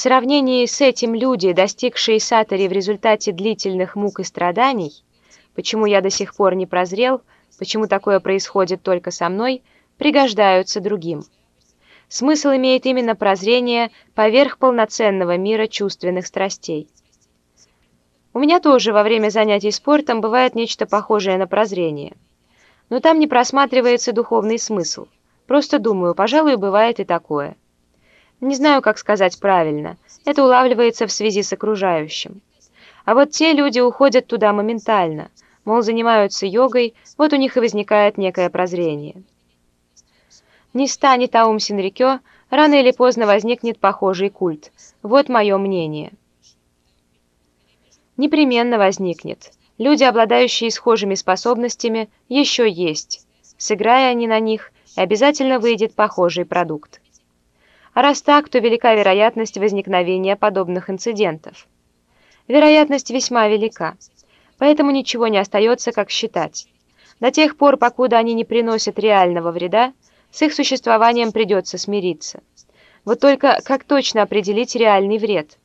В сравнении с этим люди, достигшие сатори в результате длительных мук и страданий, почему я до сих пор не прозрел, почему такое происходит только со мной, пригождаются другим. Смысл имеет именно прозрение поверх полноценного мира чувственных страстей. У меня тоже во время занятий спортом бывает нечто похожее на прозрение. Но там не просматривается духовный смысл. Просто думаю, пожалуй, бывает и такое. Не знаю, как сказать правильно. Это улавливается в связи с окружающим. А вот те люди уходят туда моментально, мол, занимаются йогой, вот у них и возникает некое прозрение. Не станет Аум Синрикё, рано или поздно возникнет похожий культ. Вот мое мнение. Непременно возникнет. Люди, обладающие схожими способностями, еще есть. Сыграя они на них, обязательно выйдет похожий продукт. А раз так, то велика вероятность возникновения подобных инцидентов. Вероятность весьма велика, поэтому ничего не остается, как считать. До тех пор, покуда они не приносят реального вреда, с их существованием придется смириться. Вот только как точно определить реальный вред?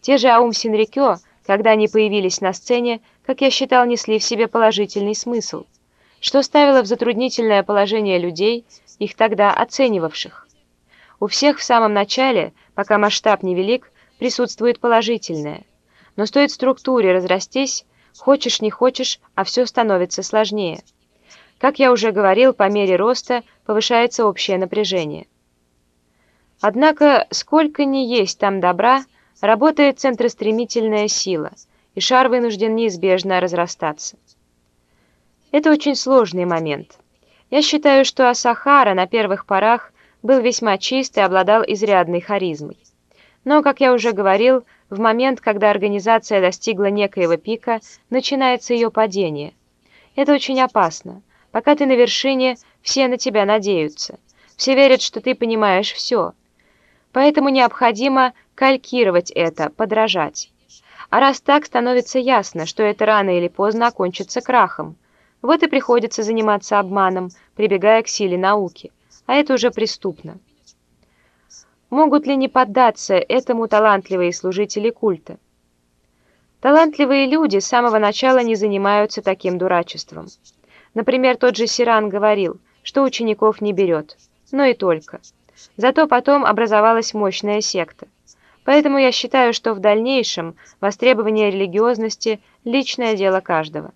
Те же Аум Синрикё, когда они появились на сцене, как я считал, несли в себе положительный смысл, что ставило в затруднительное положение людей, их тогда оценивавших. У всех в самом начале, пока масштаб невелик, присутствует положительное. Но стоит структуре разрастись, хочешь не хочешь, а все становится сложнее. Как я уже говорил, по мере роста повышается общее напряжение. Однако, сколько ни есть там добра, работает центростремительная сила, и шар вынужден неизбежно разрастаться. Это очень сложный момент. Я считаю, что Асахара на первых порах был весьма чист и обладал изрядной харизмой. Но, как я уже говорил, в момент, когда организация достигла некоего пика, начинается ее падение. Это очень опасно. Пока ты на вершине, все на тебя надеются. Все верят, что ты понимаешь все. Поэтому необходимо калькировать это, подражать. А раз так, становится ясно, что это рано или поздно окончится крахом. Вот и приходится заниматься обманом, прибегая к силе науки. А это уже преступно. Могут ли не поддаться этому талантливые служители культа? Талантливые люди с самого начала не занимаются таким дурачеством. Например, тот же Сиран говорил, что учеников не берет, но и только. Зато потом образовалась мощная секта. Поэтому я считаю, что в дальнейшем востребование религиозности – личное дело каждого.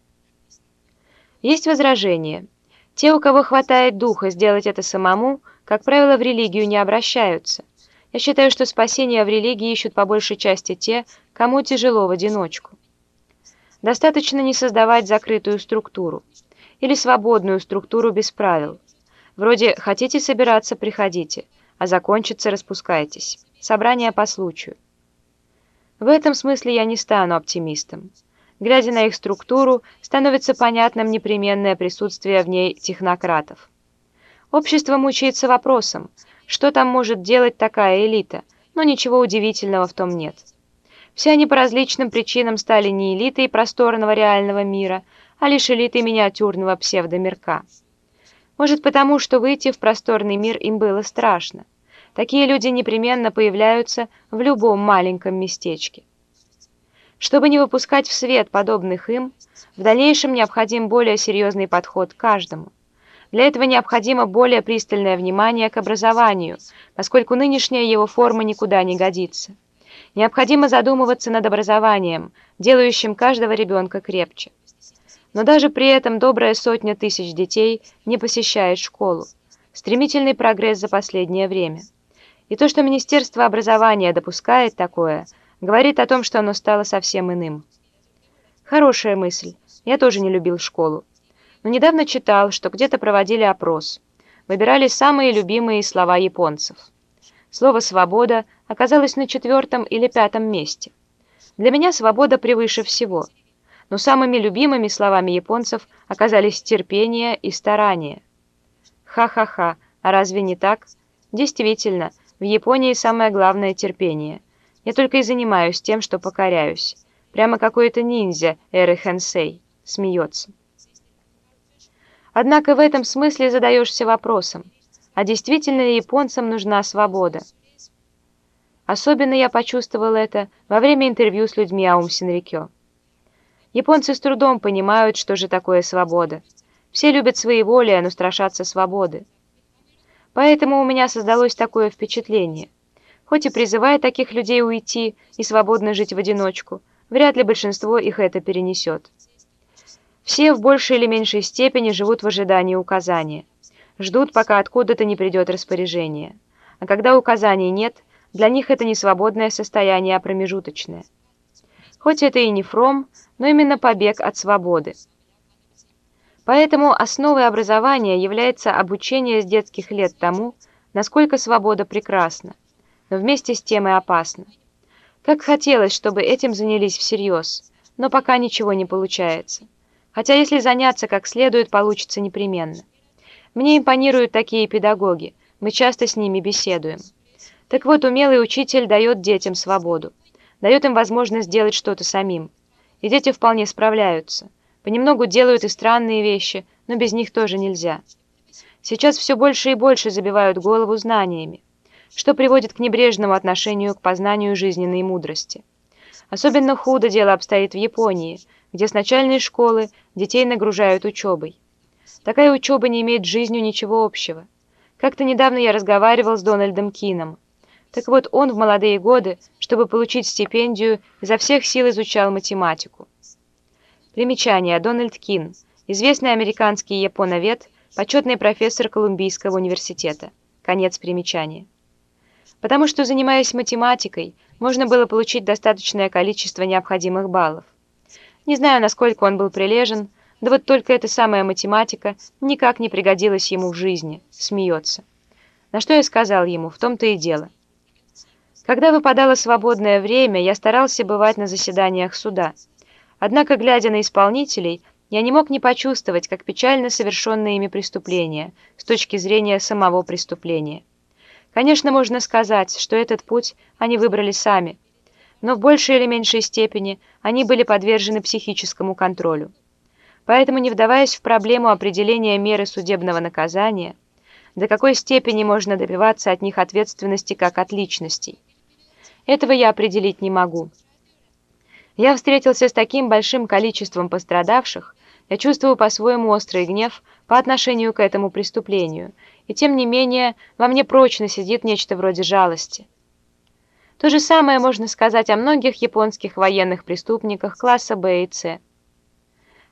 Есть возражения. Те, у кого хватает духа сделать это самому, как правило, в религию не обращаются. Я считаю, что спасение в религии ищут по большей части те, кому тяжело в одиночку. Достаточно не создавать закрытую структуру или свободную структуру без правил. Вроде «хотите собираться, приходите», а закончится «распускайтесь». Собрание по случаю. В этом смысле я не стану оптимистом. Глядя на их структуру, становится понятным непременное присутствие в ней технократов. Общество мучается вопросом, что там может делать такая элита, но ничего удивительного в том нет. Все они по различным причинам стали не элитой просторного реального мира, а лишь элитой миниатюрного псевдомирка. Может потому, что выйти в просторный мир им было страшно. Такие люди непременно появляются в любом маленьком местечке. Чтобы не выпускать в свет подобных им, в дальнейшем необходим более серьезный подход к каждому. Для этого необходимо более пристальное внимание к образованию, поскольку нынешняя его форма никуда не годится. Необходимо задумываться над образованием, делающим каждого ребенка крепче. Но даже при этом добрая сотня тысяч детей не посещает школу. Стремительный прогресс за последнее время. И то, что Министерство образования допускает такое, говорит о том, что оно стало совсем иным. Хорошая мысль. Я тоже не любил школу. Но недавно читал, что где-то проводили опрос. Выбирали самые любимые слова японцев. Слово «свобода» оказалось на четвертом или пятом месте. Для меня свобода превыше всего – но самыми любимыми словами японцев оказались терпение и старание. Ха-ха-ха, а разве не так? Действительно, в Японии самое главное терпение. Я только и занимаюсь тем, что покоряюсь. Прямо какой-то ниндзя, Эры Хэнсей, смеется. Однако в этом смысле задаешься вопросом, а действительно ли японцам нужна свобода? Особенно я почувствовал это во время интервью с людьми Аум Синрикё. Японцы с трудом понимают, что же такое свобода. Все любят своеволие, но страшатся свободы. Поэтому у меня создалось такое впечатление. Хоть и призывая таких людей уйти и свободно жить в одиночку, вряд ли большинство их это перенесет. Все в большей или меньшей степени живут в ожидании указания. Ждут, пока откуда-то не придет распоряжение. А когда указаний нет, для них это не свободное состояние, а промежуточное. Хоть это и не фром, но именно побег от свободы. Поэтому основой образования является обучение с детских лет тому, насколько свобода прекрасна, но вместе с тем и опасна. Как хотелось, чтобы этим занялись всерьез, но пока ничего не получается. Хотя если заняться как следует, получится непременно. Мне импонируют такие педагоги, мы часто с ними беседуем. Так вот, умелый учитель дает детям свободу, дает им возможность делать что-то самим, и дети вполне справляются. Понемногу делают и странные вещи, но без них тоже нельзя. Сейчас все больше и больше забивают голову знаниями, что приводит к небрежному отношению к познанию жизненной мудрости. Особенно худо дело обстоит в Японии, где с начальной школы детей нагружают учебой. Такая учеба не имеет с жизнью ничего общего. Как-то недавно я разговаривал с Дональдом Кином. Так вот, он в молодые годы, чтобы получить стипендию, изо всех сил изучал математику. Примечание. Дональд Кин. Известный американский японовед, почетный профессор Колумбийского университета. Конец примечания. Потому что, занимаясь математикой, можно было получить достаточное количество необходимых баллов. Не знаю, насколько он был прилежен, да вот только эта самая математика никак не пригодилась ему в жизни. Смеется. На что я сказал ему, в том-то и дело. Когда выпадало свободное время, я старался бывать на заседаниях суда. Однако, глядя на исполнителей, я не мог не почувствовать, как печально совершенные ими преступления с точки зрения самого преступления. Конечно, можно сказать, что этот путь они выбрали сами, но в большей или меньшей степени они были подвержены психическому контролю. Поэтому, не вдаваясь в проблему определения меры судебного наказания, до какой степени можно добиваться от них ответственности как от личностей, этого я определить не могу. Я встретился с таким большим количеством пострадавших, я чувствую по-своему острый гнев по отношению к этому преступлению, и тем не менее во мне прочно сидит нечто вроде жалости. То же самое можно сказать о многих японских военных преступниках класса Б и С.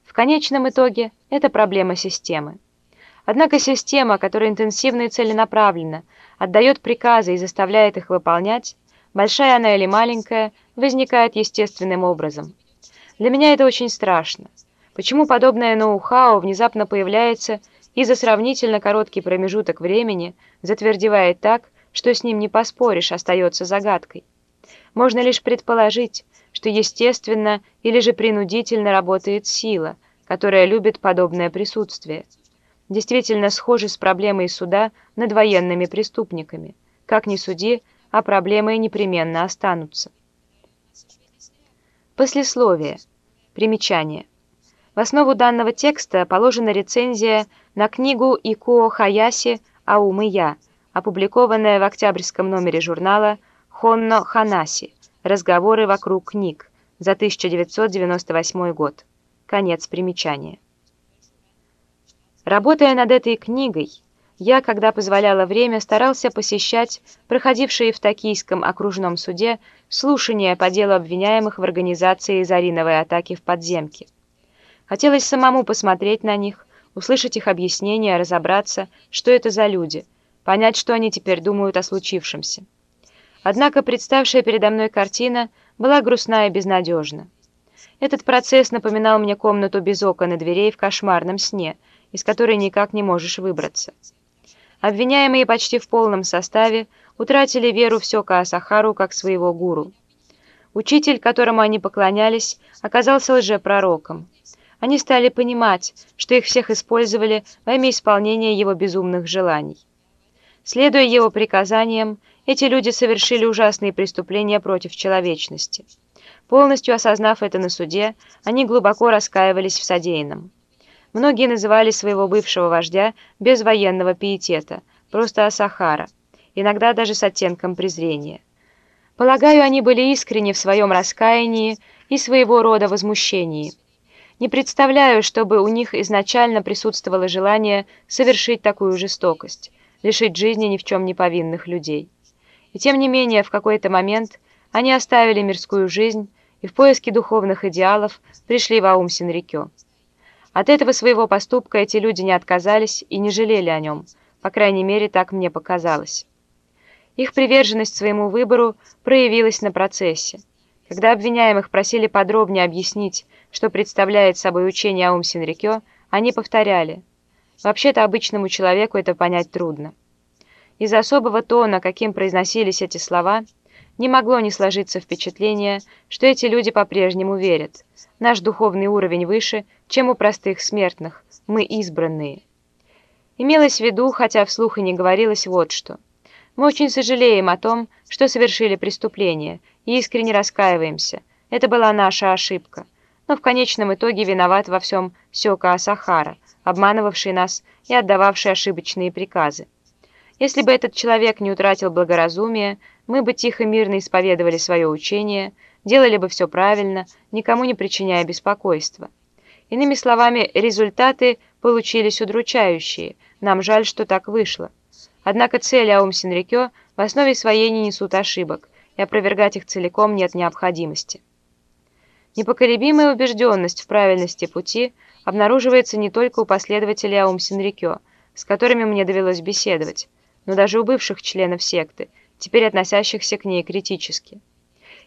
В конечном итоге это проблема системы. Однако система, которая интенсивно и целенаправленно отдает приказы и заставляет их выполнять, большая она или маленькая, возникает естественным образом. Для меня это очень страшно. Почему подобное ноу-хау внезапно появляется и за сравнительно короткий промежуток времени затвердевает так, что с ним не поспоришь, остается загадкой. Можно лишь предположить, что естественно или же принудительно работает сила, которая любит подобное присутствие. Действительно схоже с проблемой суда над военными преступниками. Как ни суди, а проблемы непременно останутся. Послесловие. Примечание. В основу данного текста положена рецензия на книгу Икуо Хаяси «Аум и я», опубликованная в октябрьском номере журнала «Хонно Ханаси. Разговоры вокруг книг» за 1998 год. Конец примечания. Работая над этой книгой, я, когда позволяло время, старался посещать проходившие в Токийском окружном суде слушания по делу обвиняемых в организации зариновой атаки в подземке. Хотелось самому посмотреть на них, услышать их объяснения, разобраться, что это за люди, понять, что они теперь думают о случившемся. Однако представшая передо мной картина была грустна и безнадежна. Этот процесс напоминал мне комнату без окон и дверей в кошмарном сне, из которой никак не можешь выбраться. Обвиняемые почти в полном составе утратили веру в Сёка Асахару как своего гуру. Учитель, которому они поклонялись, оказался лжепророком. Они стали понимать, что их всех использовали во имя исполнения его безумных желаний. Следуя его приказаниям, эти люди совершили ужасные преступления против человечности. Полностью осознав это на суде, они глубоко раскаивались в содеянном. Многие называли своего бывшего вождя без военного пиетета, просто Асахара, иногда даже с оттенком презрения. Полагаю, они были искренни в своем раскаянии и своего рода возмущении. Не представляю, чтобы у них изначально присутствовало желание совершить такую жестокость, лишить жизни ни в чем не повинных людей. И тем не менее, в какой-то момент они оставили мирскую жизнь и в поиске духовных идеалов пришли в Аум-Синрикё. От этого своего поступка эти люди не отказались и не жалели о нем, по крайней мере, так мне показалось. Их приверженность своему выбору проявилась на процессе. Когда обвиняемых просили подробнее объяснить, что представляет собой учение Аум Синрикё, они повторяли. Вообще-то обычному человеку это понять трудно. Из-за особого тона, каким произносились эти слова, не могло не сложиться впечатление, что эти люди по-прежнему верят. Наш духовный уровень выше, чем у простых смертных, мы избранные. Имелось в виду, хотя вслух и не говорилось вот что. Мы очень сожалеем о том, что совершили преступление, и искренне раскаиваемся. Это была наша ошибка. Но в конечном итоге виноват во всем Сёка Асахара, обманывавший нас и отдававший ошибочные приказы. Если бы этот человек не утратил благоразумие, мы бы тихо мирно исповедовали свое учение, делали бы все правильно, никому не причиняя беспокойства. Иными словами, результаты получились удручающие. Нам жаль, что так вышло. Однако цели Аум Синрикё в основе своей не несут ошибок, и опровергать их целиком нет необходимости. Непоколебимая убежденность в правильности пути обнаруживается не только у последователей Аум Синрикё, с которыми мне довелось беседовать, но даже у бывших членов секты, теперь относящихся к ней критически.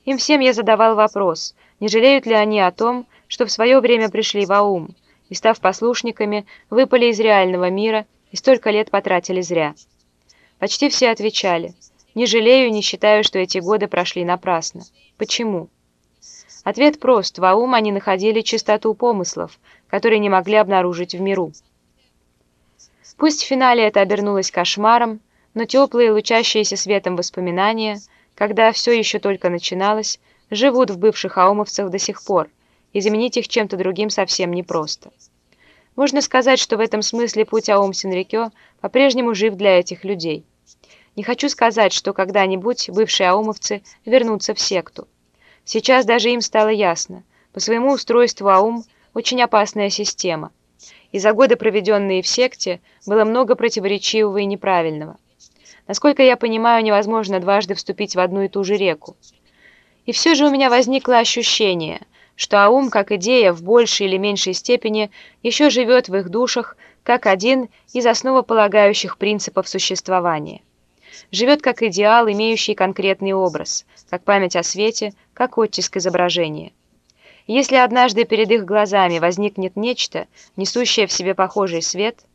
Им всем я задавал вопрос, не жалеют ли они о том, что в свое время пришли в Аум, и, став послушниками, выпали из реального мира и столько лет потратили зря. Почти все отвечали. Не жалею, не считаю, что эти годы прошли напрасно. Почему? Ответ прост. В Аум они находили чистоту помыслов, которые не могли обнаружить в миру. Пусть в финале это обернулось кошмаром, но теплые, лучащиеся светом воспоминания, когда все еще только начиналось, живут в бывших аумовцах до сих пор, и заменить их чем-то другим совсем непросто. Можно сказать, что в этом смысле путь Аум Синрикё по-прежнему жив для этих людей. Не хочу сказать, что когда-нибудь бывшие аумовцы вернутся в секту. Сейчас даже им стало ясно. По своему устройству Аум – очень опасная система. И за годы, проведенные в секте, было много противоречивого и неправильного. Насколько я понимаю, невозможно дважды вступить в одну и ту же реку. И все же у меня возникло ощущение – что Аум, как идея, в большей или меньшей степени еще живет в их душах как один из основополагающих принципов существования. Живет как идеал, имеющий конкретный образ, как память о свете, как оттиск изображения. Если однажды перед их глазами возникнет нечто, несущее в себе похожий свет –